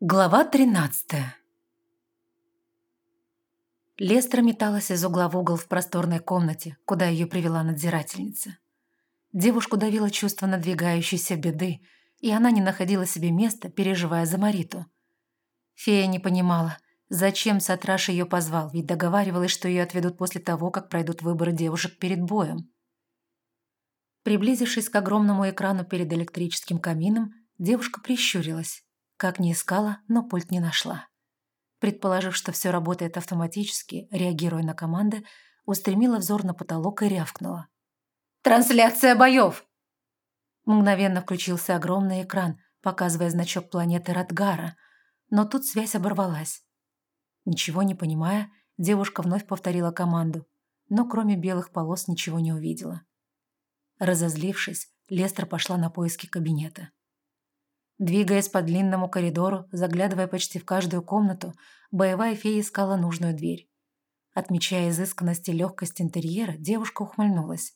Глава 13 Лестра металась из угла в угол в просторной комнате, куда ее привела надзирательница. Девушку давило чувство надвигающейся беды, и она не находила себе места, переживая за Мариту. Фея не понимала, зачем Сатраш ее позвал, ведь договаривалась, что ее отведут после того, как пройдут выборы девушек перед боем. Приблизившись к огромному экрану перед электрическим камином, девушка прищурилась. Как ни искала, но пульт не нашла. Предположив, что все работает автоматически, реагируя на команды, устремила взор на потолок и рявкнула. «Трансляция боев!» Мгновенно включился огромный экран, показывая значок планеты Радгара, но тут связь оборвалась. Ничего не понимая, девушка вновь повторила команду, но кроме белых полос ничего не увидела. Разозлившись, Лестер пошла на поиски кабинета. Двигаясь по длинному коридору, заглядывая почти в каждую комнату, боевая фея искала нужную дверь. Отмечая изысканность и легкость интерьера, девушка ухмыльнулась.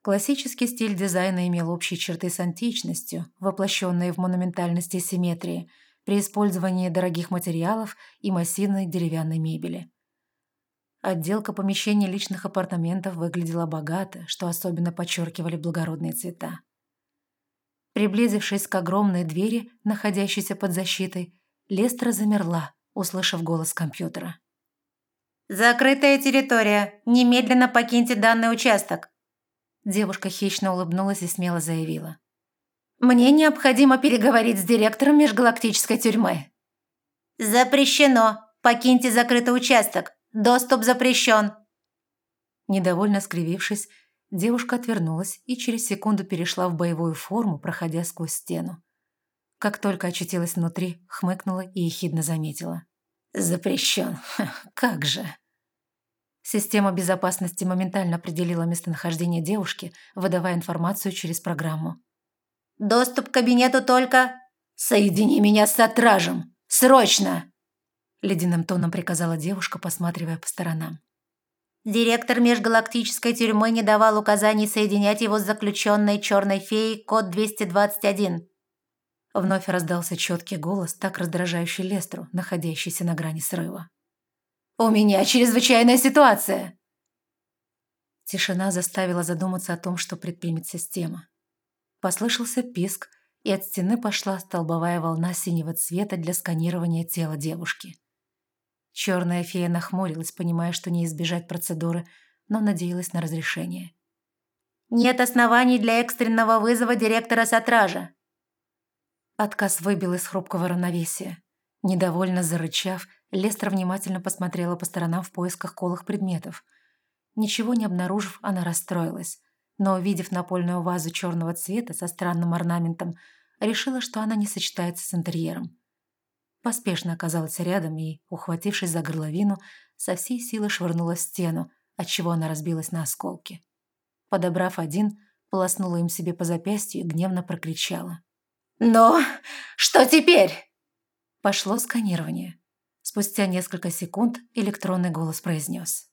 Классический стиль дизайна имел общие черты с античностью, воплощенные в монументальности и симметрии, при использовании дорогих материалов и массивной деревянной мебели. Отделка помещений личных апартаментов выглядела богато, что особенно подчеркивали благородные цвета. Приблизившись к огромной двери, находящейся под защитой, Лестра замерла, услышав голос компьютера. «Закрытая территория. Немедленно покиньте данный участок». Девушка хищно улыбнулась и смело заявила. «Мне необходимо переговорить с директором межгалактической тюрьмы». «Запрещено. Покиньте закрытый участок. Доступ запрещен». Недовольно скривившись, Девушка отвернулась и через секунду перешла в боевую форму, проходя сквозь стену. Как только очутилась внутри, хмыкнула и ехидно заметила. «Запрещен. как же!» Система безопасности моментально определила местонахождение девушки, выдавая информацию через программу. «Доступ к кабинету только...» «Соедини меня с отражем! Срочно!» Ледяным тоном приказала девушка, посматривая по сторонам. Директор межгалактической тюрьмы не давал указаний соединять его с заключенной черной феей код 221. Вновь раздался четкий голос, так раздражающий Лестру, находящийся на грани срыва. «У меня чрезвычайная ситуация!» Тишина заставила задуматься о том, что предпримет система. Послышался писк, и от стены пошла столбовая волна синего цвета для сканирования тела девушки. Черная фея нахмурилась, понимая, что не избежать процедуры, но надеялась на разрешение. «Нет оснований для экстренного вызова директора Сатража». Отказ выбил из хрупкого равновесия. Недовольно зарычав, Лестра внимательно посмотрела по сторонам в поисках колых предметов. Ничего не обнаружив, она расстроилась, но, увидев напольную вазу черного цвета со странным орнаментом, решила, что она не сочетается с интерьером поспешно оказалась рядом и, ухватившись за горловину, со всей силы швырнула в стену, отчего она разбилась на осколки. Подобрав один, полоснула им себе по запястью и гневно прокричала. «Но что теперь?» Пошло сканирование. Спустя несколько секунд электронный голос произнес.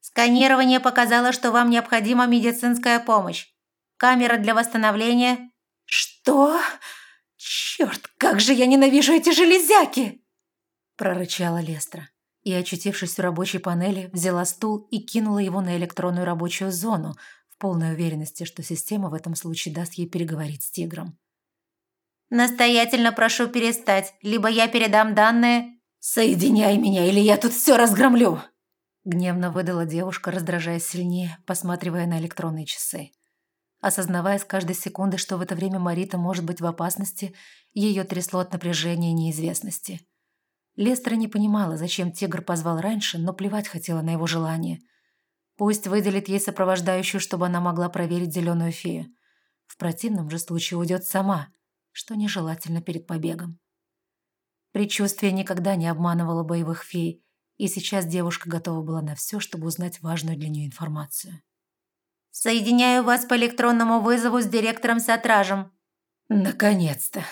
«Сканирование показало, что вам необходима медицинская помощь. Камера для восстановления...» «Что?» «Черт, как же я ненавижу эти железяки!» прорычала Лестра и, очутившись в рабочей панели, взяла стул и кинула его на электронную рабочую зону в полной уверенности, что система в этом случае даст ей переговорить с тигром. «Настоятельно прошу перестать, либо я передам данные...» «Соединяй меня, или я тут все разгромлю!» Гневно выдала девушка, раздражаясь сильнее, посматривая на электронные часы. Осознавая с каждой секунды, что в это время Марита может быть в опасности, ее трясло от напряжения и неизвестности. Лестра не понимала, зачем тигр позвал раньше, но плевать хотела на его желание. Пусть выделит ей сопровождающую, чтобы она могла проверить зеленую фею. В противном же случае уйдет сама, что нежелательно перед побегом. Предчувствие никогда не обманывало боевых фей, и сейчас девушка готова была на все, чтобы узнать важную для нее информацию. Соединяю вас по электронному вызову с директором Сатражем». «Наконец-то!»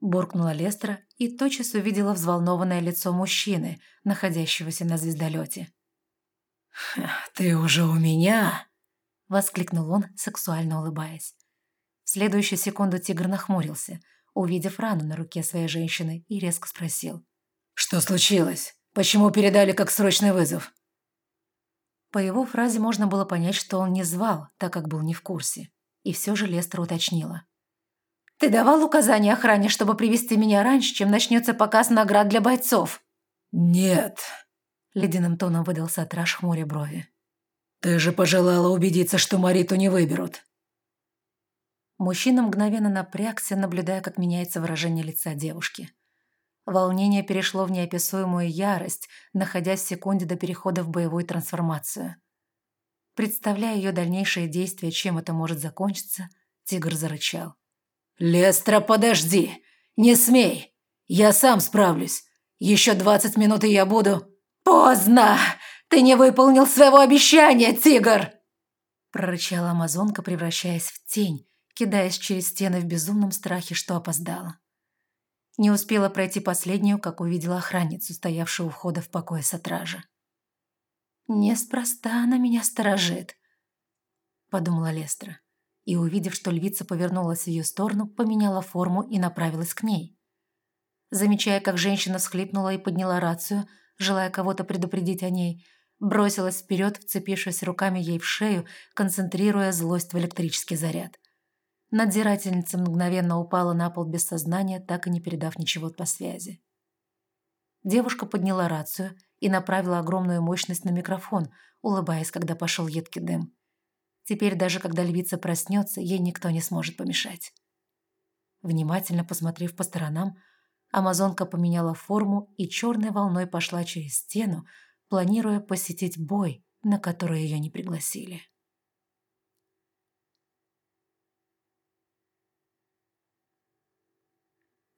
Буркнула Лестра и тотчас увидела взволнованное лицо мужчины, находящегося на звездолете. «Ты уже у меня?» Воскликнул он, сексуально улыбаясь. В следующую секунду тигр нахмурился. увидев рану на руке своей женщины, и резко спросил. «Что случилось? Почему передали как срочный вызов?» По его фразе можно было понять, что он не звал, так как был не в курсе. И все же Лестер уточнила. «Ты давал указание охране, чтобы привести меня раньше, чем начнется показ наград для бойцов?» «Нет», — ледяным тоном выдал Сатраш хмуря брови. «Ты же пожелала убедиться, что Мариту не выберут». Мужчина мгновенно напрягся, наблюдая, как меняется выражение лица девушки. Волнение перешло в неописуемую ярость, находясь в секунде до перехода в боевую трансформацию. Представляя ее дальнейшие действия, чем это может закончиться, тигр зарычал. «Лестра, подожди! Не смей! Я сам справлюсь! Еще двадцать минут, и я буду...» «Поздно! Ты не выполнил своего обещания, тигр!» Прорычала амазонка, превращаясь в тень, кидаясь через стены в безумном страхе, что опоздала. Не успела пройти последнюю, как увидела охранницу, стоявшую у входа в покое сатража. «Неспроста она меня сторожит», — подумала Лестра, и, увидев, что львица повернулась в ее сторону, поменяла форму и направилась к ней. Замечая, как женщина всхлипнула и подняла рацию, желая кого-то предупредить о ней, бросилась вперед, вцепившись руками ей в шею, концентрируя злость в электрический заряд. Надзирательница мгновенно упала на пол без сознания, так и не передав ничего по связи. Девушка подняла рацию и направила огромную мощность на микрофон, улыбаясь, когда пошел едкий дым. Теперь даже когда львица проснется, ей никто не сможет помешать. Внимательно посмотрев по сторонам, амазонка поменяла форму и черной волной пошла через стену, планируя посетить бой, на который ее не пригласили.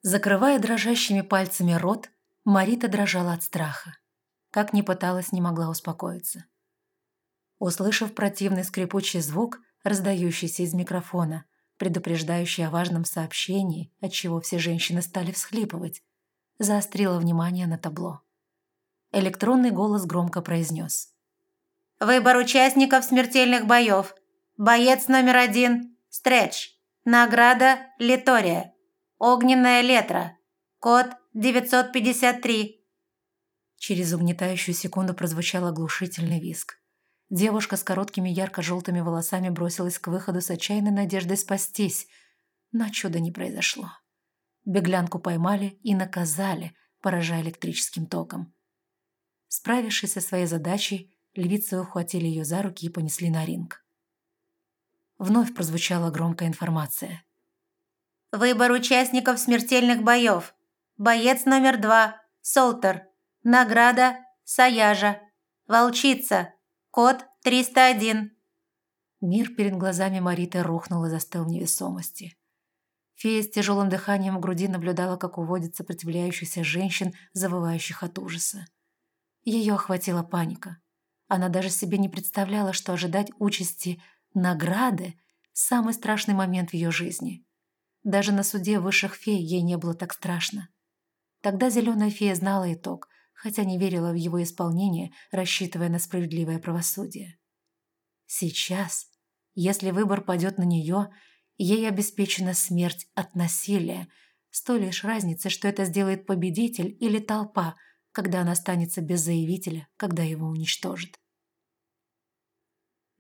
Закрывая дрожащими пальцами рот, Марита дрожала от страха. Как ни пыталась, не могла успокоиться. Услышав противный скрипучий звук, раздающийся из микрофона, предупреждающий о важном сообщении, от чего все женщины стали всхлипывать, заострила внимание на табло. Электронный голос громко произнес. «Выбор участников смертельных боев. Боец номер один – Стретч. Награда – Литория. Огненная летра. Код 953. Через угнетающую секунду прозвучал оглушительный визг. Девушка с короткими ярко-желтыми волосами бросилась к выходу с отчаянной надеждой спастись, но чуда не произошло. Беглянку поймали и наказали, поражая электрическим током. Справившись со своей задачей, львицы ухватили ее за руки и понесли на ринг. Вновь прозвучала громкая информация. Выбор участников смертельных боев. Боец номер два. Солтер. Награда. Саяжа. Волчица. Код 301. Мир перед глазами Мариты рухнул и застыл в невесомости. Фея с тяжелым дыханием в груди наблюдала, как уводят сопротивляющихся женщин, завывающих от ужаса. Ее охватила паника. Она даже себе не представляла, что ожидать участи награды – самый страшный момент в ее жизни. Даже на суде высших фей ей не было так страшно. Тогда зеленая фея знала итог, хотя не верила в его исполнение, рассчитывая на справедливое правосудие. Сейчас, если выбор падет на нее, ей обеспечена смерть от насилия, с той лишь разницей, что это сделает победитель или толпа, когда она останется без заявителя, когда его уничтожат.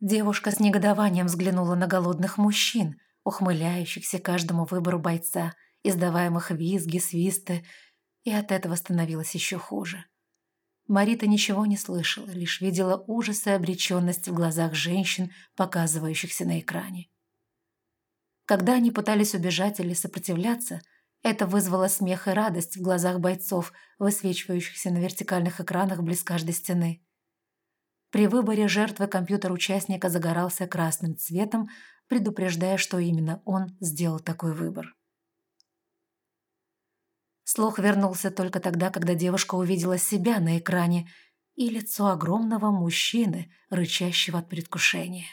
Девушка с негодованием взглянула на голодных мужчин, ухмыляющихся каждому выбору бойца, издаваемых визги, свисты, и от этого становилось еще хуже. Марита ничего не слышала, лишь видела ужас и обреченность в глазах женщин, показывающихся на экране. Когда они пытались убежать или сопротивляться, это вызвало смех и радость в глазах бойцов, высвечивающихся на вертикальных экранах близ каждой стены. При выборе жертвы компьютер участника загорался красным цветом, предупреждая, что именно он сделал такой выбор. Слух вернулся только тогда, когда девушка увидела себя на экране и лицо огромного мужчины, рычащего от предвкушения.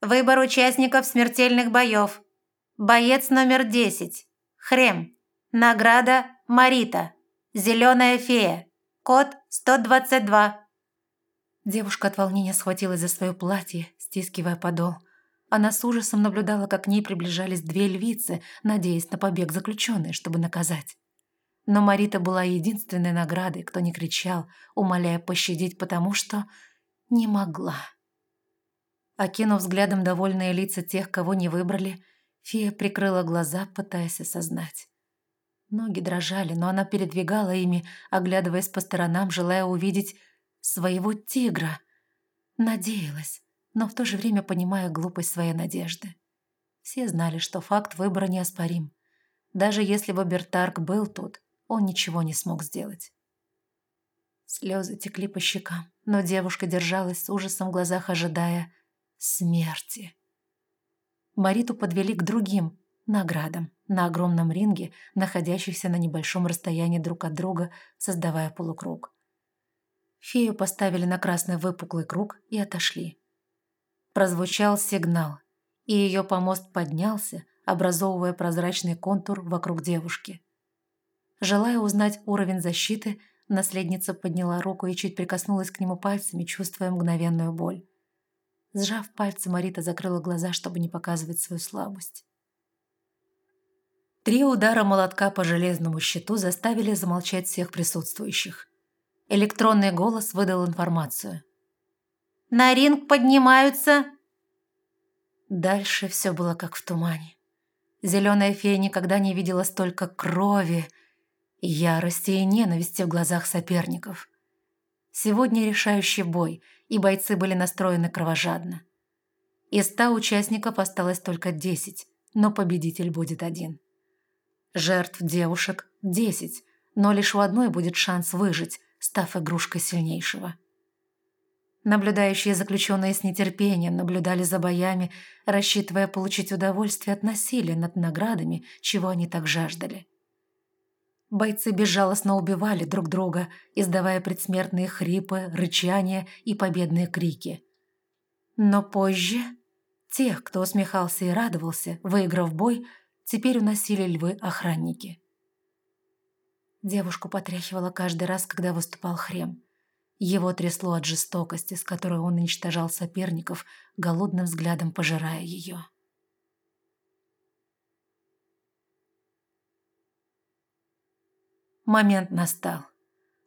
Выбор участников смертельных боев. Боец номер 10. Хрем. Награда Марита. Зеленая фея. Код 122. Девушка от волнения схватилась за свое платье, стискивая подол. Она с ужасом наблюдала, как к ней приближались две львицы, надеясь на побег заключенной, чтобы наказать. Но Марита была единственной наградой, кто не кричал, умоляя пощадить, потому что не могла. Окинув взглядом довольные лица тех, кого не выбрали, фея прикрыла глаза, пытаясь осознать. Ноги дрожали, но она передвигала ими, оглядываясь по сторонам, желая увидеть своего тигра. Надеялась, но в то же время понимая глупость своей надежды. Все знали, что факт выбора неоспорим. Даже если бы Бертарк был тут, он ничего не смог сделать. Слезы текли по щекам, но девушка держалась с ужасом в глазах, ожидая смерти. Мариту подвели к другим наградам на огромном ринге, находящихся на небольшом расстоянии друг от друга, создавая полукруг. Фею поставили на красный выпуклый круг и отошли. Прозвучал сигнал, и ее помост поднялся, образовывая прозрачный контур вокруг девушки. Желая узнать уровень защиты, наследница подняла руку и чуть прикоснулась к нему пальцами, чувствуя мгновенную боль. Сжав пальцы, Марита закрыла глаза, чтобы не показывать свою слабость. Три удара молотка по железному щиту заставили замолчать всех присутствующих. Электронный голос выдал информацию. На ринг поднимаются...» Дальше все было как в тумане. Зеленая фея никогда не видела столько крови, ярости и ненависти в глазах соперников. Сегодня решающий бой, и бойцы были настроены кровожадно. Из ста участников осталось только десять, но победитель будет один. Жертв девушек – десять, но лишь у одной будет шанс выжить, став игрушкой сильнейшего. Наблюдающие заключенные с нетерпением наблюдали за боями, рассчитывая получить удовольствие от насилия над наградами, чего они так жаждали. Бойцы безжалостно убивали друг друга, издавая предсмертные хрипы, рычания и победные крики. Но позже тех, кто усмехался и радовался, выиграв бой, теперь уносили львы-охранники. Девушку потряхивала каждый раз, когда выступал Хрем. Его трясло от жестокости, с которой он уничтожал соперников, голодным взглядом пожирая ее. Момент настал.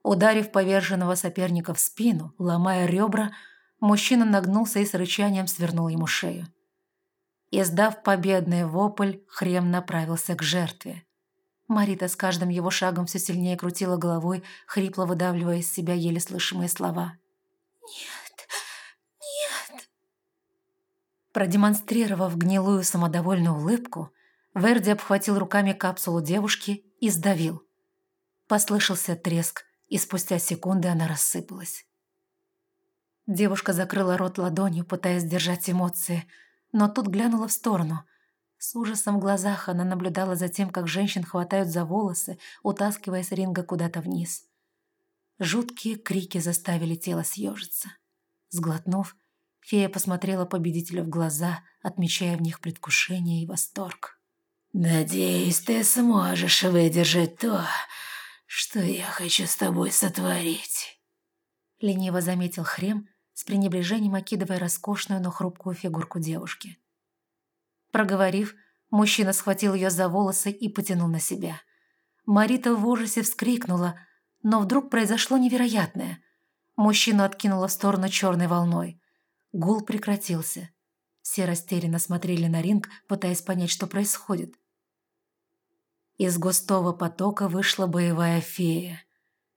Ударив поверженного соперника в спину, ломая ребра, мужчина нагнулся и с рычанием свернул ему шею. Издав победный вопль, Хрем направился к жертве. Марита с каждым его шагом все сильнее крутила головой, хрипло выдавливая из себя еле слышимые слова. «Нет, нет». Продемонстрировав гнилую самодовольную улыбку, Верди обхватил руками капсулу девушки и сдавил. Послышался треск, и спустя секунды она рассыпалась. Девушка закрыла рот ладонью, пытаясь сдержать эмоции, но тут глянула в сторону – с ужасом в глазах она наблюдала за тем, как женщин хватают за волосы, утаскивая с ринга куда-то вниз. Жуткие крики заставили тело съежиться. Сглотнув, фея посмотрела победителю в глаза, отмечая в них предвкушение и восторг. «Надеюсь, ты сможешь выдержать то, что я хочу с тобой сотворить», — лениво заметил Хрем, с пренебрежением окидывая роскошную, но хрупкую фигурку девушки. Проговорив, мужчина схватил ее за волосы и потянул на себя. Марита в ужасе вскрикнула, но вдруг произошло невероятное. Мужчину откинуло в сторону черной волной. Гул прекратился. Все растерянно смотрели на ринг, пытаясь понять, что происходит. Из густого потока вышла боевая фея.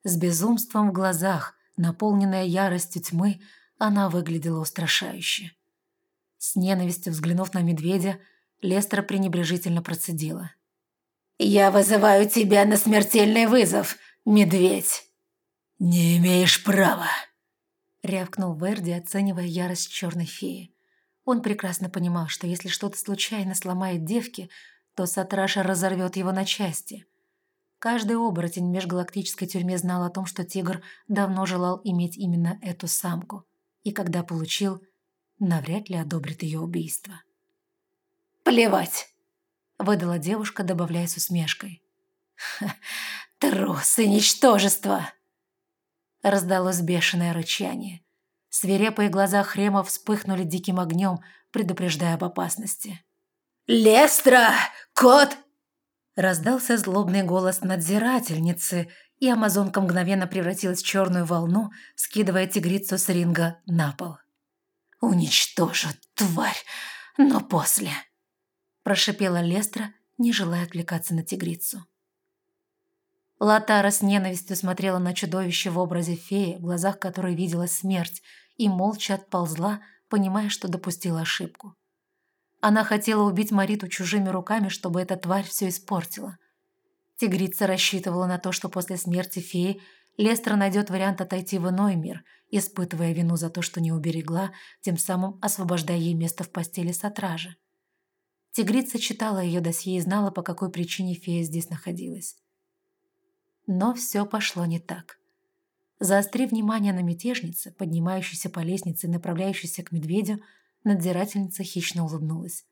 С безумством в глазах, наполненная яростью тьмы, она выглядела устрашающе. С ненавистью взглянув на медведя, Лестер пренебрежительно процедила. «Я вызываю тебя на смертельный вызов, медведь!» «Не имеешь права!» Рявкнул Верди, оценивая ярость черной феи. Он прекрасно понимал, что если что-то случайно сломает девки, то Сатраша разорвет его на части. Каждый оборотень в межгалактической тюрьме знал о том, что тигр давно желал иметь именно эту самку. И когда получил, навряд ли одобрит ее убийство. «Плевать!» – выдала девушка, добавляя с усмешкой. «Трус и ничтожество!» Раздалось бешеное рычание. Свирепые глаза Хрема вспыхнули диким огнем, предупреждая об опасности. «Лестра! Кот!» Раздался злобный голос надзирательницы, и амазонка мгновенно превратилась в черную волну, скидывая тигрицу с ринга на пол. «Уничтожу, тварь, но после!» Прошипела Лестра, не желая отвлекаться на тигрицу. Латара с ненавистью смотрела на чудовище в образе феи, в глазах которой видела смерть, и молча отползла, понимая, что допустила ошибку. Она хотела убить Мариту чужими руками, чтобы эта тварь все испортила. Тигрица рассчитывала на то, что после смерти феи Лестра найдет вариант отойти в иной мир, испытывая вину за то, что не уберегла, тем самым освобождая ей место в постели Сатража. Тигрица читала ее досье и знала, по какой причине фея здесь находилась. Но все пошло не так. Заострив внимание на мятежнице, поднимающейся по лестнице и направляющейся к медведю, надзирательница хищно улыбнулась.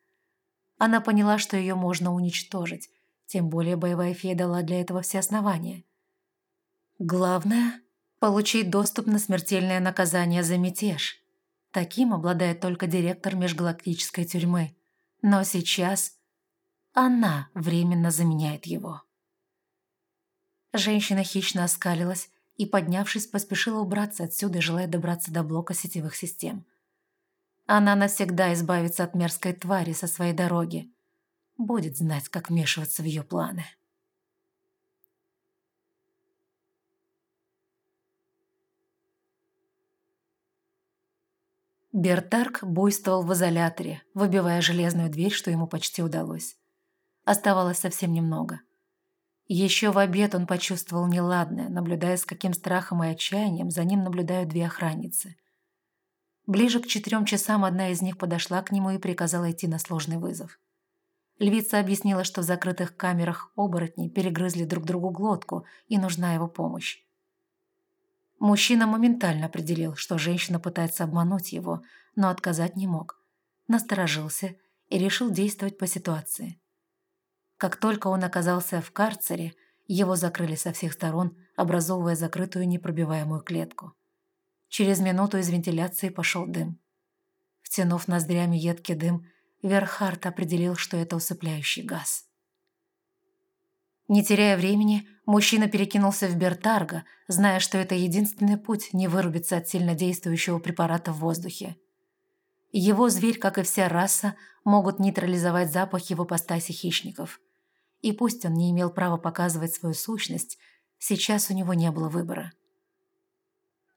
Она поняла, что ее можно уничтожить, тем более боевая фея дала для этого все основания. Главное – получить доступ на смертельное наказание за мятеж. Таким обладает только директор межгалактической тюрьмы. Но сейчас она временно заменяет его. Женщина хищно оскалилась и, поднявшись, поспешила убраться отсюда, желая добраться до блока сетевых систем. Она навсегда избавится от мерзкой твари со своей дороги. Будет знать, как вмешиваться в ее планы. Бертарк буйствовал в изоляторе, выбивая железную дверь, что ему почти удалось. Оставалось совсем немного. Еще в обед он почувствовал неладное, наблюдая, с каким страхом и отчаянием за ним наблюдают две охранницы. Ближе к четырем часам одна из них подошла к нему и приказала идти на сложный вызов. Львица объяснила, что в закрытых камерах оборотни перегрызли друг другу глотку и нужна его помощь. Мужчина моментально определил, что женщина пытается обмануть его, но отказать не мог. Насторожился и решил действовать по ситуации. Как только он оказался в карцере, его закрыли со всех сторон, образовывая закрытую непробиваемую клетку. Через минуту из вентиляции пошел дым. Втянув ноздрями едкий дым, Верхард определил, что это усыпляющий газ. Не теряя времени, мужчина перекинулся в Бертарго, зная, что это единственный путь не вырубиться от сильнодействующего препарата в воздухе. Его зверь, как и вся раса, могут нейтрализовать запахи в ипостаси хищников. И пусть он не имел права показывать свою сущность, сейчас у него не было выбора.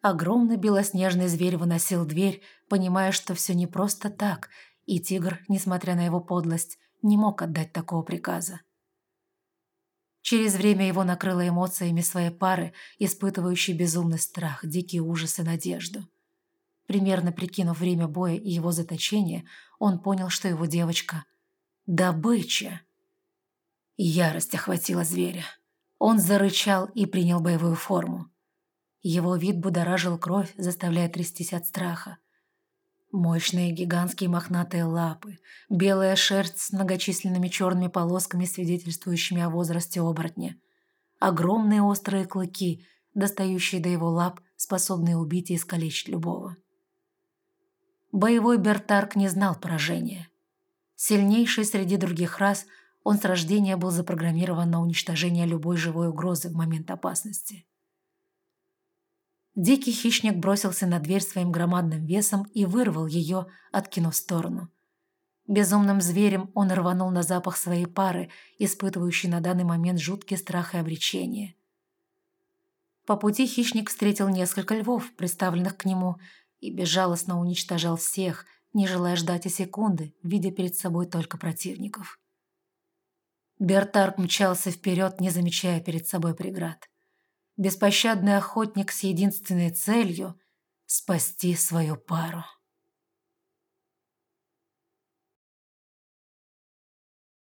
Огромный белоснежный зверь выносил дверь, понимая, что все не просто так, и тигр, несмотря на его подлость, не мог отдать такого приказа. Через время его накрыло эмоциями своей пары, испытывающей безумный страх, дикий ужас и надежду. Примерно прикинув время боя и его заточения, он понял, что его девочка – добыча. Ярость охватила зверя. Он зарычал и принял боевую форму. Его вид будоражил кровь, заставляя трястись от страха. Мощные гигантские мохнатые лапы, белая шерсть с многочисленными черными полосками, свидетельствующими о возрасте оборотня. Огромные острые клыки, достающие до его лап, способные убить и искалечить любого. Боевой Бертарк не знал поражения. Сильнейший среди других рас – он с рождения был запрограммирован на уничтожение любой живой угрозы в момент опасности. Дикий хищник бросился на дверь своим громадным весом и вырвал ее, откинув в сторону. Безумным зверем он рванул на запах своей пары, испытывающей на данный момент жуткий страх и обречение. По пути хищник встретил несколько львов, приставленных к нему, и безжалостно уничтожал всех, не желая ждать и секунды, видя перед собой только противников. Бертарк мчался вперед, не замечая перед собой преград. Беспощадный охотник с единственной целью – спасти свою пару.